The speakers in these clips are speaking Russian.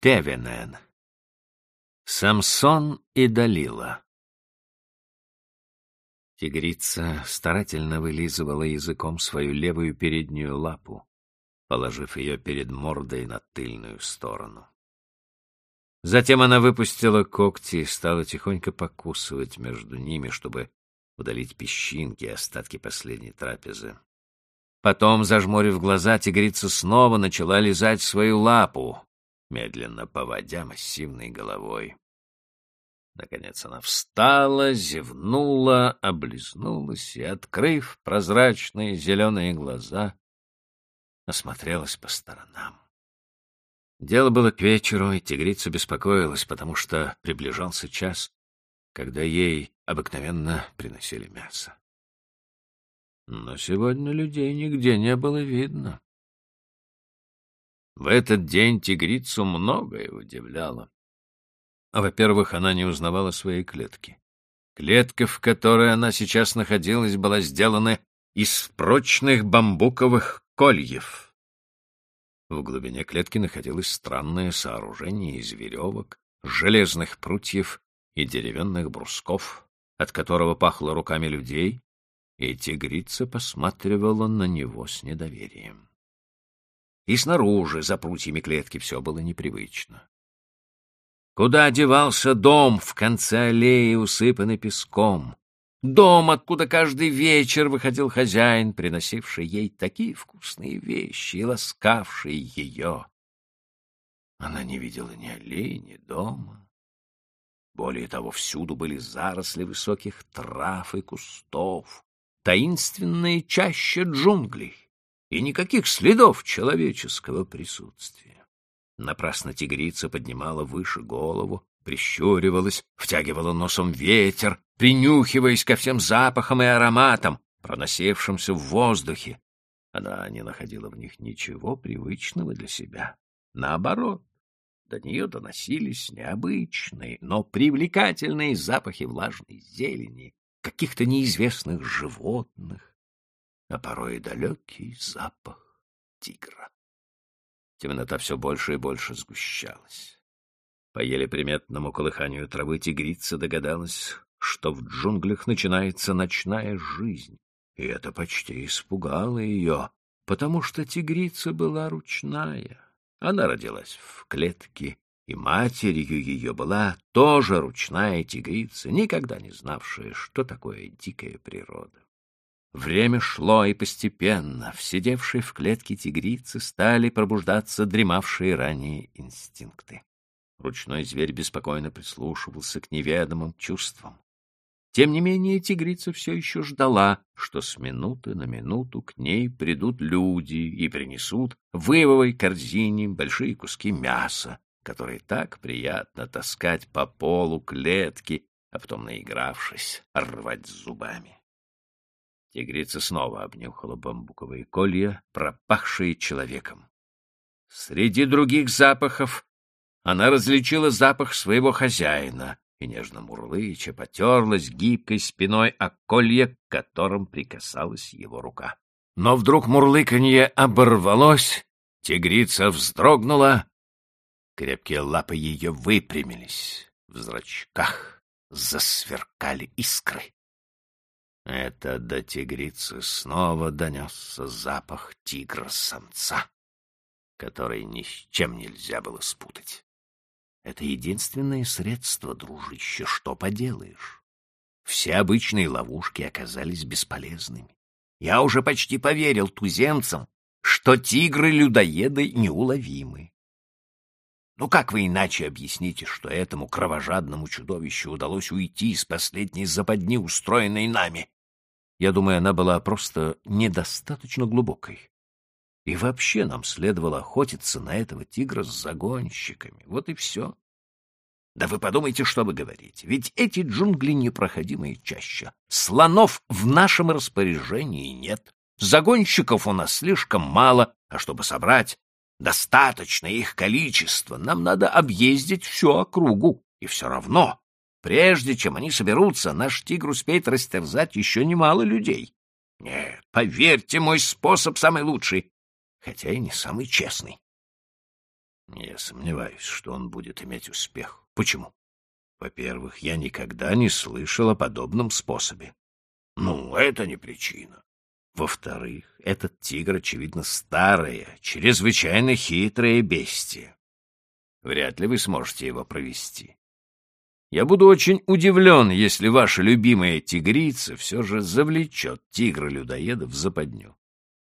Тевенен. Самсон и Далила. Тигрица старательно вылизывала языком свою левую переднюю лапу, положив ее перед мордой на тыльную сторону. Затем она выпустила когти и стала тихонько покусывать между ними, чтобы удалить песчинки и остатки последней трапезы. Потом, зажмурив глаза, тигрица снова начала лизать свою лапу, медленно поводя массивной головой. Наконец она встала, зевнула, облизнулась и, открыв прозрачные зеленые глаза, осмотрелась по сторонам. Дело было к вечеру, и тигрица беспокоилась, потому что приближался час, когда ей обыкновенно приносили мясо. Но сегодня людей нигде не было видно. В этот день тигрицу многое удивляло. Во-первых, она не узнавала своей клетки. Клетка, в которой она сейчас находилась, была сделана из прочных бамбуковых кольев. В глубине клетки находилось странное сооружение из веревок, железных прутьев и деревянных брусков, от которого пахло руками людей, и тигрица посматривала на него с недоверием. И снаружи, за прутьями клетки, все было непривычно. Куда девался дом в конце аллеи, усыпанный песком? Дом, откуда каждый вечер выходил хозяин, приносивший ей такие вкусные вещи и ласкавший ее. Она не видела ни аллеи, ни дома. Более того, всюду были заросли высоких трав и кустов, таинственные чаще джунглей и никаких следов человеческого присутствия. Напрасно тигрица поднимала выше голову, прищуривалась, втягивала носом ветер, принюхиваясь ко всем запахам и ароматам, проносившимся в воздухе. Она не находила в них ничего привычного для себя. Наоборот, до нее доносились необычные, но привлекательные запахи влажной зелени, каких-то неизвестных животных, а порой и далекий запах тигра. Темнота все больше и больше сгущалась. По еле приметному колыханию травы тигрица догадалась, что в джунглях начинается ночная жизнь, и это почти испугало ее, потому что тигрица была ручная. Она родилась в клетке, и матерью ее была тоже ручная тигрица, никогда не знавшая, что такое дикая природа. Время шло, и постепенно в сидевшей в клетке тигрицы стали пробуждаться дремавшие ранее инстинкты. Ручной зверь беспокойно прислушивался к неведомым чувствам. Тем не менее тигрица все еще ждала, что с минуты на минуту к ней придут люди и принесут в ивовой корзине большие куски мяса, которые так приятно таскать по полу клетки, а потом, наигравшись, рвать зубами. Тигрица снова обнюхала бамбуковые колья, пропахшие человеком. Среди других запахов она различила запах своего хозяина и, нежно мурлыча, потерлась гибкой спиной о колье, к которым прикасалась его рука. Но вдруг мурлыканье оборвалось, тигрица вздрогнула, крепкие лапы ее выпрямились, в зрачках засверкали искры. Это до тигрицы снова донесся запах тигра-самца, который ни с чем нельзя было спутать. Это единственное средство, дружище, что поделаешь. Все обычные ловушки оказались бесполезными. Я уже почти поверил туземцам, что тигры-людоеды неуловимы. Ну как вы иначе объясните, что этому кровожадному чудовищу удалось уйти из последней западни, устроенной нами? Я думаю, она была просто недостаточно глубокой. И вообще нам следовало охотиться на этого тигра с загонщиками. Вот и все. Да вы подумайте, что вы говорите. Ведь эти джунгли непроходимые чаще. Слонов в нашем распоряжении нет. Загонщиков у нас слишком мало, а чтобы собрать достаточное их количество, нам надо объездить всю округу. И все равно Прежде чем они соберутся, наш тигр успеет растерзать еще немало людей. Нет, поверьте, мой способ самый лучший, хотя и не самый честный. Я сомневаюсь, что он будет иметь успех. Почему? Во-первых, я никогда не слышал о подобном способе. Ну, это не причина. Во-вторых, этот тигр, очевидно, старое, чрезвычайно хитрое бестие. Вряд ли вы сможете его провести. Я буду очень удивлен, если ваша любимая тигрица все же завлечет тигра-людоеда в западню.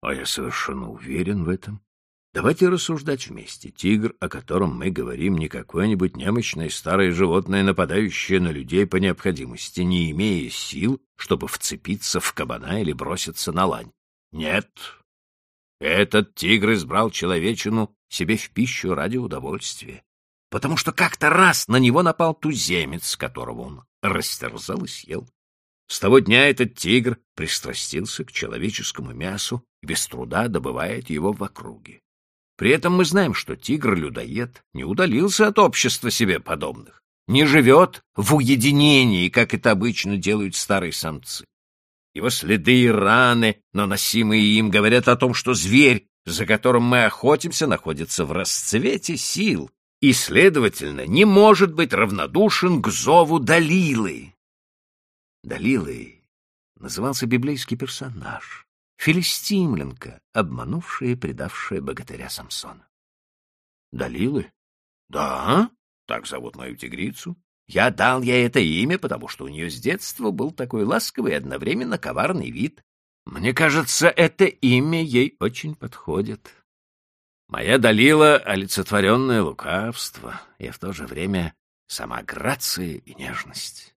А я совершенно уверен в этом. Давайте рассуждать вместе. Тигр, о котором мы говорим, не какое-нибудь немощное старое животное, нападающее на людей по необходимости, не имея сил, чтобы вцепиться в кабана или броситься на лань. Нет. Этот тигр избрал человечину себе в пищу ради удовольствия, потому что как-то раз на него напал туземец, которого он растерзал и съел. С того дня этот тигр пристрастился к человеческому мясу и без труда добывает его в округе. При этом мы знаем, что тигр-людоед не удалился от общества себе подобных, не живет в уединении, как это обычно делают старые самцы. Его следы и раны, наносимые им, говорят о том, что зверь, за которым мы охотимся, находится в расцвете сил и, следовательно, не может быть равнодушен к зову Далилы. Далилой назывался библейский персонаж, филистимленка, обманувшая и предавшая богатыря Самсона. Далилы? Да, так зовут мою тигрицу. Я дал ей это имя, потому что у нее с детства был такой ласковый и одновременно коварный вид. Мне кажется, это имя ей очень подходит. Моя Далила — олицетворенное лукавство, и в то же время сама грация и нежность.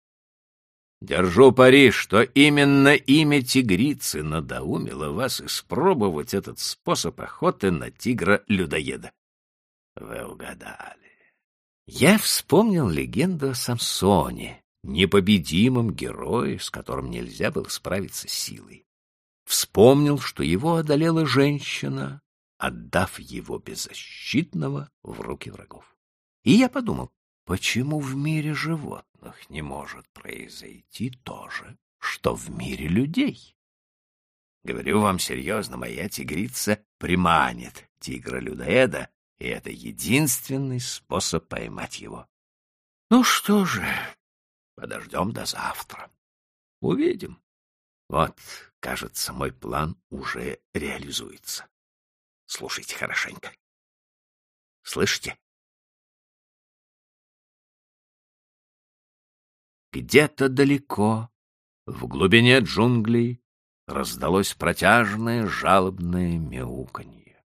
Держу пари, что именно имя тигрицы надоумило вас испробовать этот способ охоты на тигра-людоеда. Вы угадали. Я вспомнил легенду о Самсоне, непобедимом герое, с которым нельзя было справиться силой. Вспомнил, что его одолела женщина, отдав его беззащитного в руки врагов. И я подумал, почему в мире животных не может произойти то же, что в мире людей. Говорю вам серьезно, моя тигрица приманит тигра-людоеда, и это единственный способ поймать его. Ну что же, подождем до завтра. Увидим. Вот, кажется, мой план уже реализуется. Слушайте хорошенько. Слышите? Где-то далеко, в глубине джунглей, раздалось протяжное жалобное мяуканье.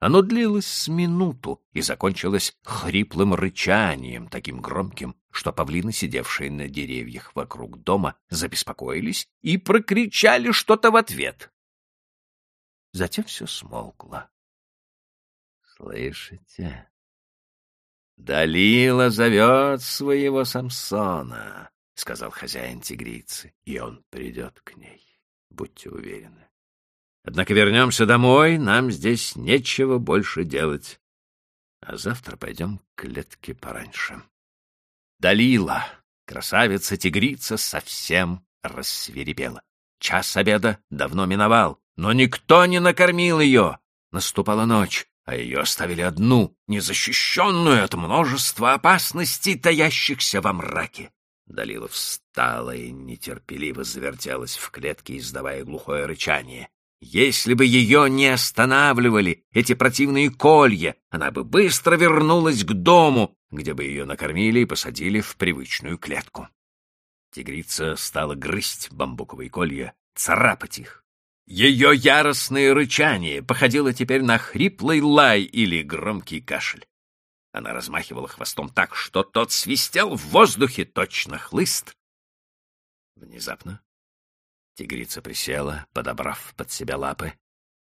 Оно длилось с минуту и закончилось хриплым рычанием, таким громким, что павлины, сидевшие на деревьях вокруг дома, забеспокоились и прокричали что-то в ответ. Затем все смолкло. «Слышите?» Далила зовет своего Самсона. — сказал хозяин тигрицы, — и он придет к ней, будьте уверены. Однако вернемся домой, нам здесь нечего больше делать. А завтра пойдем к клетке пораньше. Далила, красавица-тигрица, совсем рассверепела. Час обеда давно миновал, но никто не накормил ее. Наступала ночь, а ее оставили одну, незащищенную от множества опасностей, таящихся во мраке. Далила встала и нетерпеливо завертелась в клетке, издавая глухое рычание. Если бы ее не останавливали эти противные колья, она бы быстро вернулась к дому, где бы ее накормили и посадили в привычную клетку. Тигрица стала грызть бамбуковые колья, царапать их. Ее яростное рычание походило теперь на хриплый лай или громкий кашель. Она размахивала хвостом так, что тот свистел в воздухе точно хлыст. Внезапно тигрица присела, подобрав под себя лапы,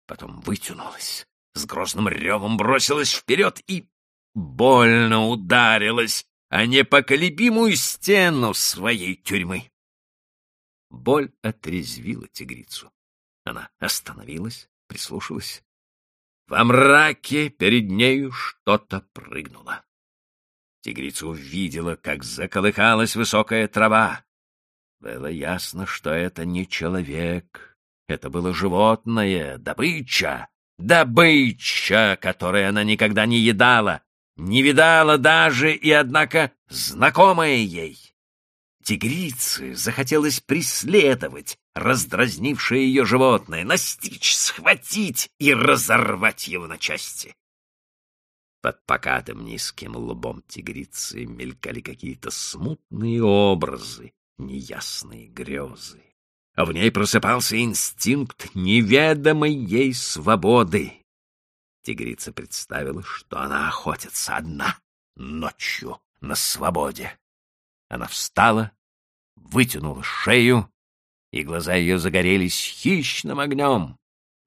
потом вытянулась, с грозным ревом бросилась вперед и больно ударилась о непоколебимую стену своей тюрьмы. Боль отрезвила тигрицу. Она остановилась, прислушалась. Во мраке перед нею что-то прыгнуло. Тигрица увидела, как заколыхалась высокая трава. Было ясно, что это не человек. Это было животное, добыча, добыча, которой она никогда не едала. не видала даже и, однако, знакомая ей. Тигрице захотелось преследовать раздразнившее ее животное, настичь, схватить и разорвать его на части. Под покатым низким лбом тигрицы мелькали какие-то смутные образы, неясные грезы. А в ней просыпался инстинкт неведомой ей свободы. Тигрица представила, что она охотится одна, ночью, на свободе. Она встала, вытянула шею, и глаза ее загорелись хищным огнем.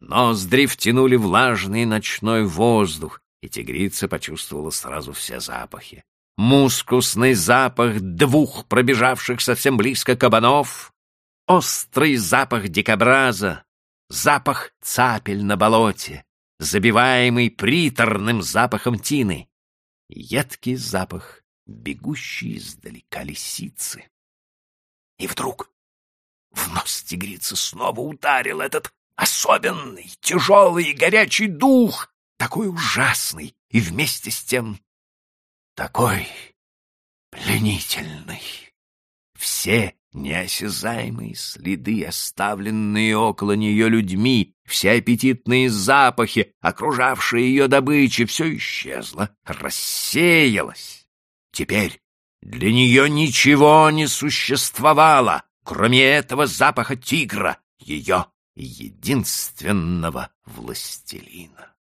Ноздри втянули влажный ночной воздух, и тигрица почувствовала сразу все запахи. Мускусный запах двух пробежавших совсем близко кабанов, острый запах дикобраза, запах цапель на болоте, забиваемый приторным запахом тины, едкий запах, бегущий издалека лисицы. И вдруг в нос тигрицы снова ударил этот особенный, тяжелый и горячий дух, такой ужасный и вместе с тем такой пленительный. Все неосязаемые следы, оставленные около нее людьми, все аппетитные запахи, окружавшие ее добычи, все исчезло, рассеялось. Теперь для нее ничего не существовало, кроме этого запаха тигра, ее единственного властелина.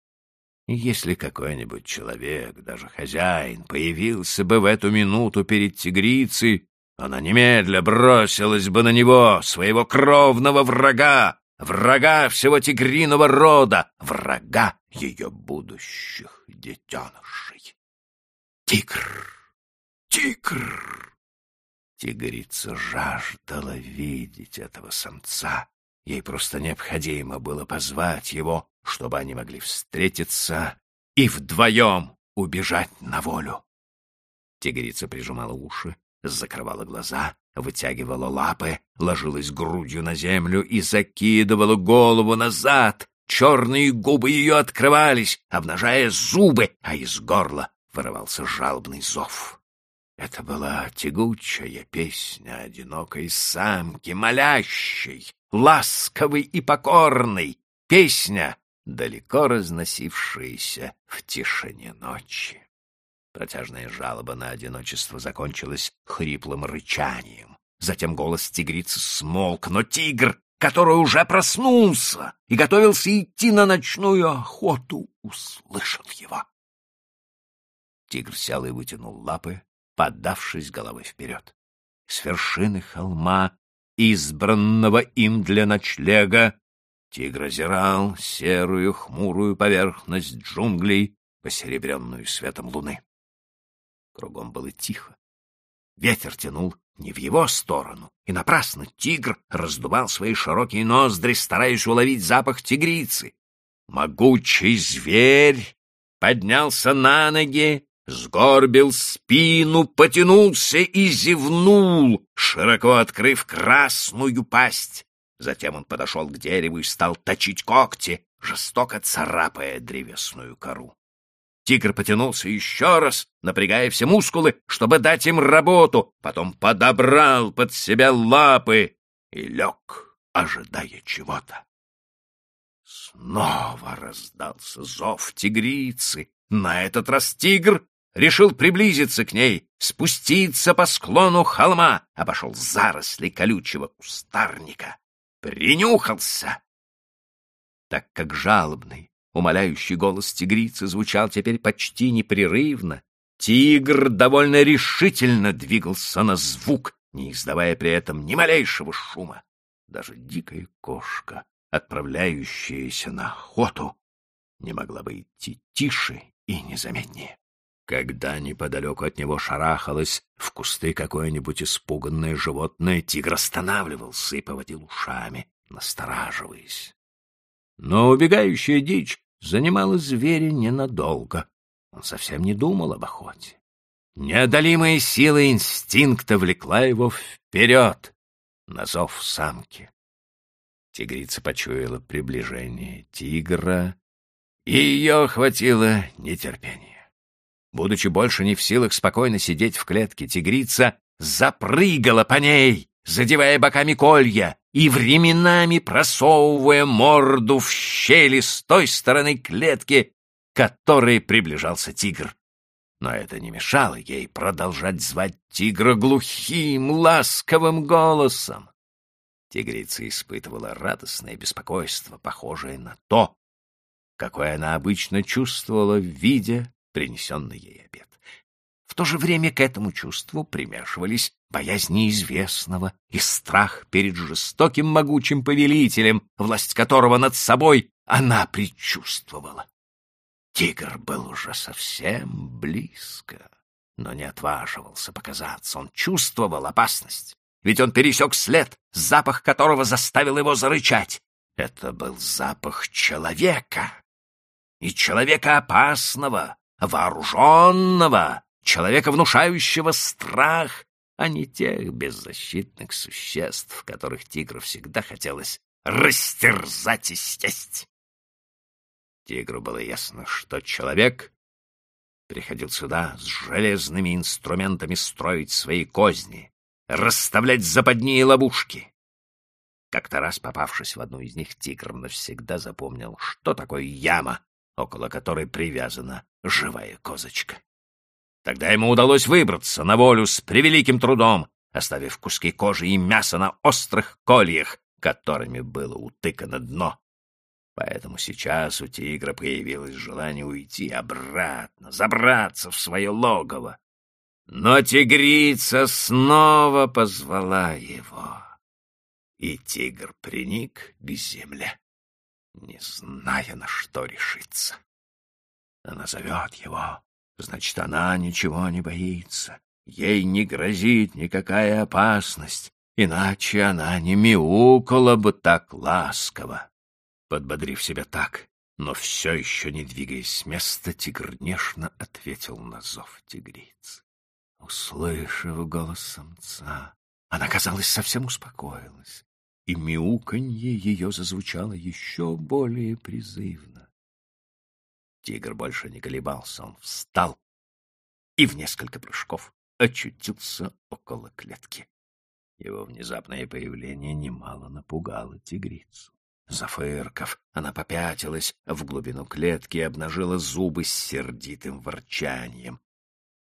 Если какой-нибудь человек, даже хозяин, появился бы в эту минуту перед тигрицей, она немедля бросилась бы на него, своего кровного врага, врага всего тигриного рода, врага ее будущих детенышей. Тигр! Тигр! Тигрица жаждала видеть этого самца. Ей просто необходимо было позвать его чтобы они могли встретиться и вдвоем убежать на волю. Тигрица прижимала уши, закрывала глаза, вытягивала лапы, ложилась грудью на землю и закидывала голову назад. Черные губы ее открывались, обнажая зубы, а из горла вырывался жалобный зов. Это была тягучая песня одинокой самки, молящей, ласковой и покорной, песня, далеко разносившиеся в тишине ночи. Протяжная жалоба на одиночество закончилась хриплым рычанием. Затем голос тигрицы смолк, но тигр, который уже проснулся и готовился идти на ночную охоту, услышал его. Тигр сел и вытянул лапы, поддавшись головой вперед. С вершины холма, избранного им для ночлега, Тигр озирал серую хмурую поверхность джунглей, посеребренную светом луны. Кругом было тихо. Ветер тянул не в его сторону, и напрасно тигр раздувал свои широкие ноздри, стараясь уловить запах тигрицы. Могучий зверь поднялся на ноги, сгорбил спину, потянулся и зевнул, широко открыв красную пасть. Затем он подошел к дереву и стал точить когти, жестоко царапая древесную кору. Тигр потянулся еще раз, напрягая все мускулы, чтобы дать им работу, потом подобрал под себя лапы и лег, ожидая чего-то. Снова раздался зов тигрицы. На этот раз тигр решил приблизиться к ней, спуститься по склону холма, обошел заросли колючего кустарника принюхался. Так как жалобный, умоляющий голос тигрицы звучал теперь почти непрерывно, тигр довольно решительно двигался на звук, не издавая при этом ни малейшего шума. Даже дикая кошка, отправляющаяся на охоту, не могла бы идти тише и незаметнее. Когда неподалеку от него шарахалось в кусты какое-нибудь испуганное животное, тигр останавливался и поводил ушами, настораживаясь. Но убегающая дичь занимала зверя ненадолго. Он совсем не думал об охоте. Неодолимая сила инстинкта влекла его вперед, на зов самки. Тигрица почуяла приближение тигра, и ее охватило нетерпение. Будучи больше не в силах спокойно сидеть в клетке, тигрица запрыгала по ней, задевая боками колья и временами просовывая морду в щели с той стороны клетки, к которой приближался тигр. Но это не мешало ей продолжать звать тигра глухим, ласковым голосом. Тигрица испытывала радостное беспокойство, похожее на то, какое она обычно чувствовала в виде принесенный ей обед. В то же время к этому чувству примешивались боязнь неизвестного и страх перед жестоким могучим повелителем, власть которого над собой она предчувствовала. Тигр был уже совсем близко, но не отваживался показаться. Он чувствовал опасность, ведь он пересек след, запах которого заставил его зарычать. Это был запах человека, и человека опасного, вооруженного, человека, внушающего страх, а не тех беззащитных существ, которых тигру всегда хотелось растерзать и стесть. Тигру было ясно, что человек приходил сюда с железными инструментами строить свои козни, расставлять западни и ловушки. Как-то раз, попавшись в одну из них, тигр навсегда запомнил, что такое яма, около которой привязана живая козочка. Тогда ему удалось выбраться на волю с превеликим трудом, оставив куски кожи и мяса на острых кольях, которыми было утыкано дно. Поэтому сейчас у тигра появилось желание уйти обратно, забраться в свое логово. Но тигрица снова позвала его, и тигр приник к земле не зная, на что решиться. Она зовет его, значит, она ничего не боится. Ей не грозит никакая опасность, иначе она не мяукала бы так ласково. Подбодрив себя так, но все еще не двигаясь с места, тигр нежно ответил на зов тигрицы. Услышав голос самца, она, казалось, совсем успокоилась и мяуканье ее зазвучало еще более призывно. Тигр больше не колебался, он встал и в несколько прыжков очутился около клетки. Его внезапное появление немало напугало тигрицу. Зафырков, она попятилась в глубину клетки и обнажила зубы с сердитым ворчанием.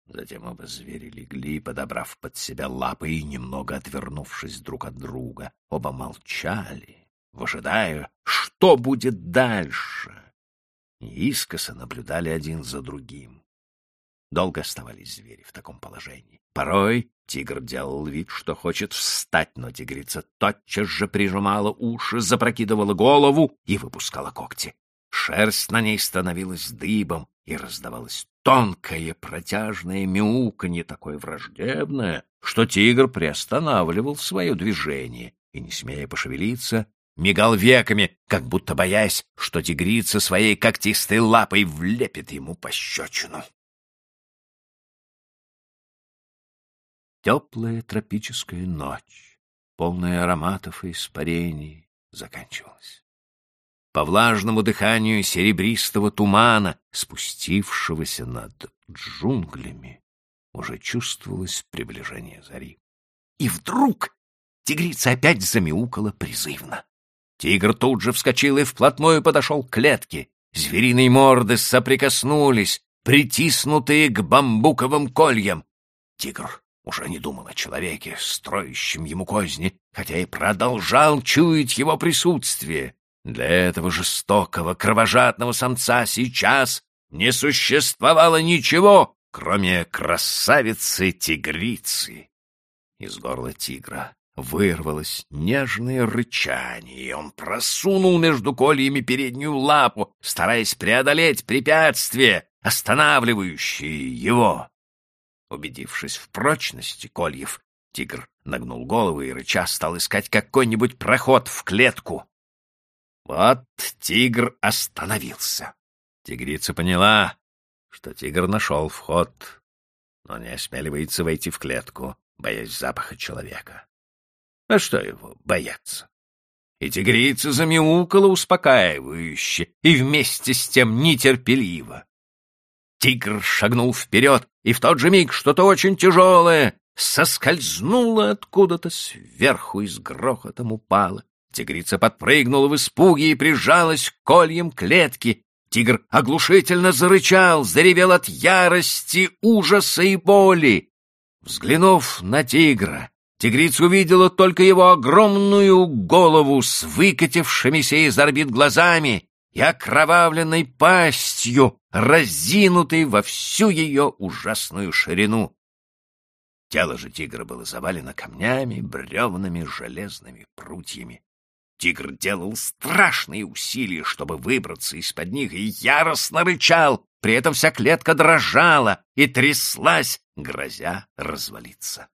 Затем оба звери легли, подобрав под себя лапы и немного отвернувшись друг от друга. Оба молчали, выжидая, что будет дальше. И искоса наблюдали один за другим. Долго оставались звери в таком положении. Порой тигр делал вид, что хочет встать, но тигрица тотчас же прижимала уши, запрокидывала голову и выпускала когти. Шерсть на ней становилась дыбом, и раздавалось тонкое протяжное мяуканье, такое враждебное, что тигр приостанавливал свое движение и, не смея пошевелиться, мигал веками, как будто боясь, что тигрица своей когтистой лапой влепит ему пощечину. Теплая тропическая ночь, полная ароматов и испарений, заканчивалась. По влажному дыханию серебристого тумана, спустившегося над джунглями, уже чувствовалось приближение зари. И вдруг тигрица опять замяукала призывно. Тигр тут же вскочил и вплотную подошел к клетке. Звериные морды соприкоснулись, притиснутые к бамбуковым кольям. Тигр уже не думал о человеке, строящем ему козни, хотя и продолжал чуять его присутствие. Для этого жестокого, кровожадного самца сейчас не существовало ничего, кроме красавицы-тигрицы. Из горла тигра вырвалось нежное рычание, и он просунул между кольями переднюю лапу, стараясь преодолеть препятствие, останавливающее его. Убедившись в прочности кольев, тигр нагнул голову и рыча стал искать какой-нибудь проход в клетку. Вот тигр остановился. Тигрица поняла, что тигр нашел вход, но не осмеливается войти в клетку, боясь запаха человека. А что его бояться? И тигрица замяукала успокаивающе и вместе с тем нетерпеливо. Тигр шагнул вперед, и в тот же миг что-то очень тяжелое соскользнуло откуда-то сверху и с грохотом упало. Тигрица подпрыгнула в испуге и прижалась к кольям клетки. Тигр оглушительно зарычал, заревел от ярости, ужаса и боли. Взглянув на тигра, тигрица увидела только его огромную голову с выкатившимися из орбит глазами и окровавленной пастью, разинутой во всю ее ужасную ширину. Тело же тигра было завалено камнями, бревнами, железными прутьями. Тигр делал страшные усилия, чтобы выбраться из-под них, и яростно рычал, при этом вся клетка дрожала и тряслась, грозя развалиться.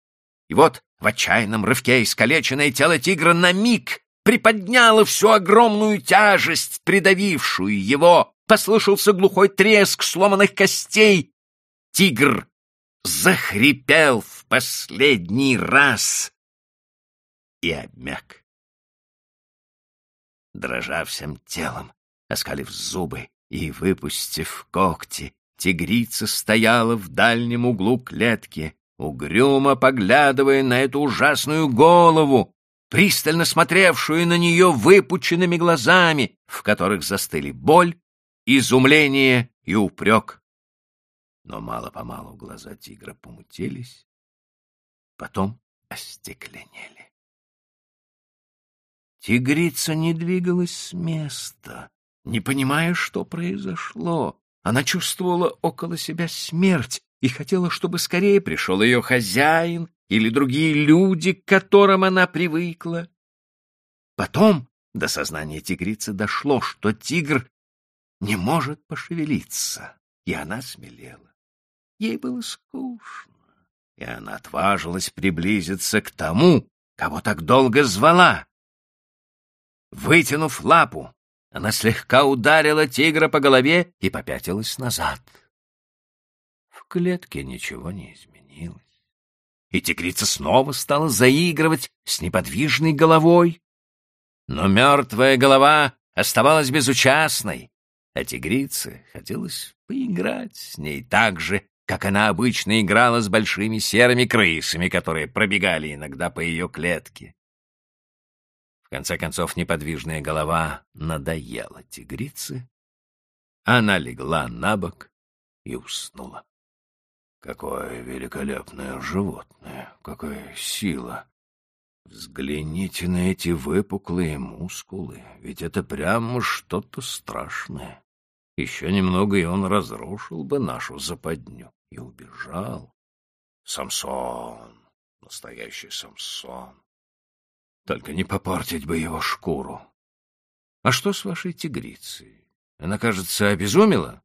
И вот в отчаянном рывке искалеченное тело тигра на миг приподняло всю огромную тяжесть, придавившую его. Послышался глухой треск сломанных костей. Тигр захрипел в последний раз и обмяк. Дрожа всем телом, оскалив зубы и выпустив когти, тигрица стояла в дальнем углу клетки, угрюмо поглядывая на эту ужасную голову, пристально смотревшую на нее выпученными глазами, в которых застыли боль, изумление и упрек. Но мало-помалу глаза тигра помутились, потом остекленели. Тигрица не двигалась с места, не понимая, что произошло. Она чувствовала около себя смерть и хотела, чтобы скорее пришел ее хозяин или другие люди, к которым она привыкла. Потом до сознания тигрицы дошло, что тигр не может пошевелиться, и она смелела. Ей было скучно, и она отважилась приблизиться к тому, кого так долго звала. Вытянув лапу, она слегка ударила тигра по голове и попятилась назад. В клетке ничего не изменилось. И тигрица снова стала заигрывать с неподвижной головой. Но мертвая голова оставалась безучастной, а тигрице хотелось поиграть с ней так же, как она обычно играла с большими серыми крысами, которые пробегали иногда по ее клетке конце концов, неподвижная голова надоела тигрице. Она легла на бок и уснула. Какое великолепное животное, какая сила! Взгляните на эти выпуклые мускулы, ведь это прямо что-то страшное. Еще немного, и он разрушил бы нашу западню и убежал. Самсон, настоящий Самсон. Только не попортить бы его шкуру. А что с вашей тигрицей? Она, кажется, обезумела?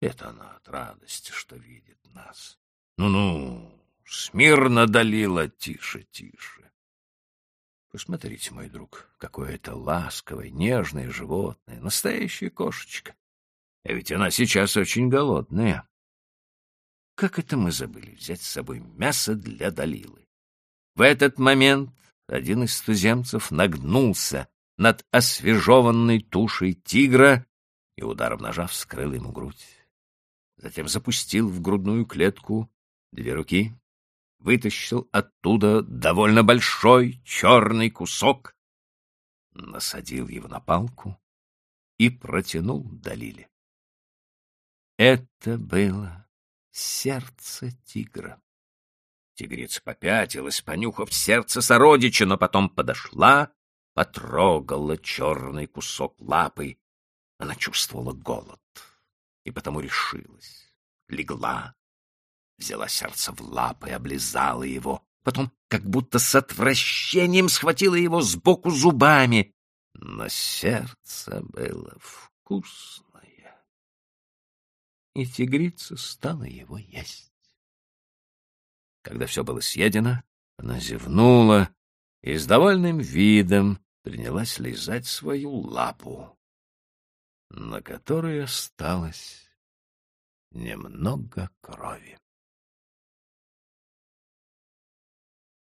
Это она от радости, что видит нас. Ну-ну, смирно долила, тише, тише. Посмотрите, мой друг, какое это ласковое, нежное животное, настоящая кошечка. А ведь она сейчас очень голодная. Как это мы забыли взять с собой мясо для Далилы? В этот момент один из туземцев нагнулся над освежеванной тушей тигра и ударом ножа вскрыл ему грудь. Затем запустил в грудную клетку две руки, вытащил оттуда довольно большой черный кусок, насадил его на палку и протянул Далиле. Это было сердце тигра. Тигрица попятилась, понюхав сердце сородича, но потом подошла, потрогала черный кусок лапы. Она чувствовала голод и потому решилась, легла, взяла сердце в лапы, облизала его, потом как будто с отвращением схватила его сбоку зубами. Но сердце было вкусное, и тигрица стала его есть. Когда все было съедено, она зевнула и с довольным видом принялась лизать свою лапу, на которой осталось немного крови.